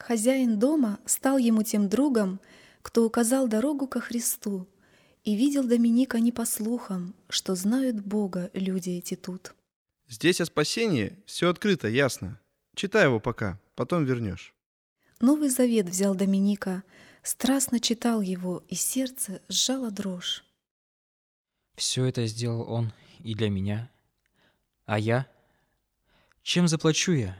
Хозяин дома стал ему тем другом, кто указал дорогу ко Христу, и видел Доминика не по слухам, что знают Бога люди эти тут. Здесь о спасении все открыто, ясно. Читай его пока, потом вернешь. Новый Завет взял Доминика, страстно читал его, и сердце сжало дрожь. Все это сделал он и для меня. А я? Чем заплачу я?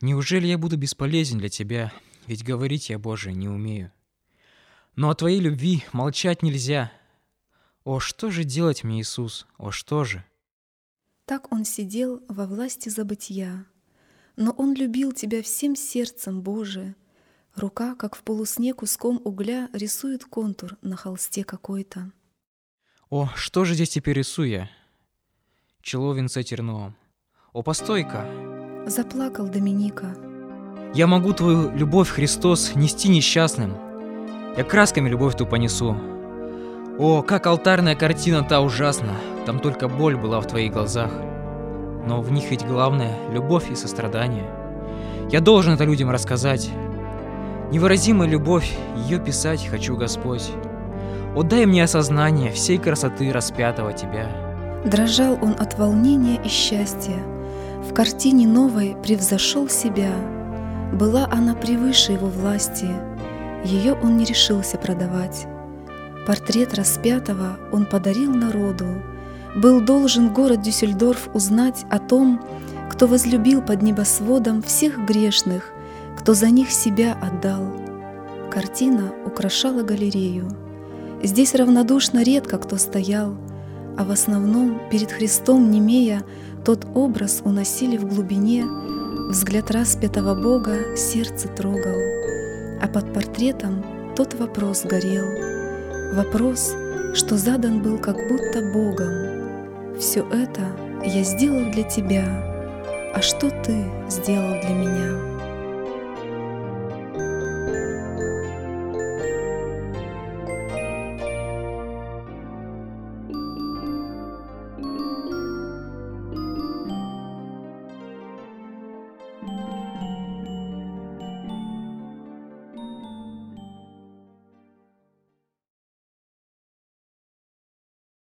Неужели я буду бесполезен для тебя, ведь говорить я, Боже, не умею? Но о твоей любви молчать нельзя. О, что же делать мне, Иисус? О, что же? Так он сидел во власти забытия. Но он любил тебя всем сердцем, Боже. Рука, как в полусне куском угля, рисует контур на холсте какой-то. О, что же здесь теперь рисую я? Чело венце терновом. О, постой-ка! Заплакал Доминика. Я могу твою любовь, Христос, нести несчастным. Я красками любовь ту понесу. О, как алтарная картина та ужасна, там только боль была в твоих глазах. Но в них ведь главное — любовь и сострадание. Я должен это людям рассказать. Невыразимая любовь, ее писать хочу, Господь. О, дай мне осознание всей красоты распятого Тебя. Дрожал он от волнения и счастья, в картине новой превзошел себя. Была она превыше его власти, ее он не решился продавать. Портрет распятого он подарил народу, был должен город Дюссельдорф узнать о том, кто возлюбил под небосводом всех грешных, кто за них себя отдал. Картина украшала галерею. Здесь равнодушно редко кто стоял, а в основном перед Христом немея тот образ уносили в глубине, взгляд распятого Бога сердце трогал, а под портретом тот вопрос горел, вопрос, что задан был как будто Богом. Все это я сделал для тебя, а что ты сделал для меня?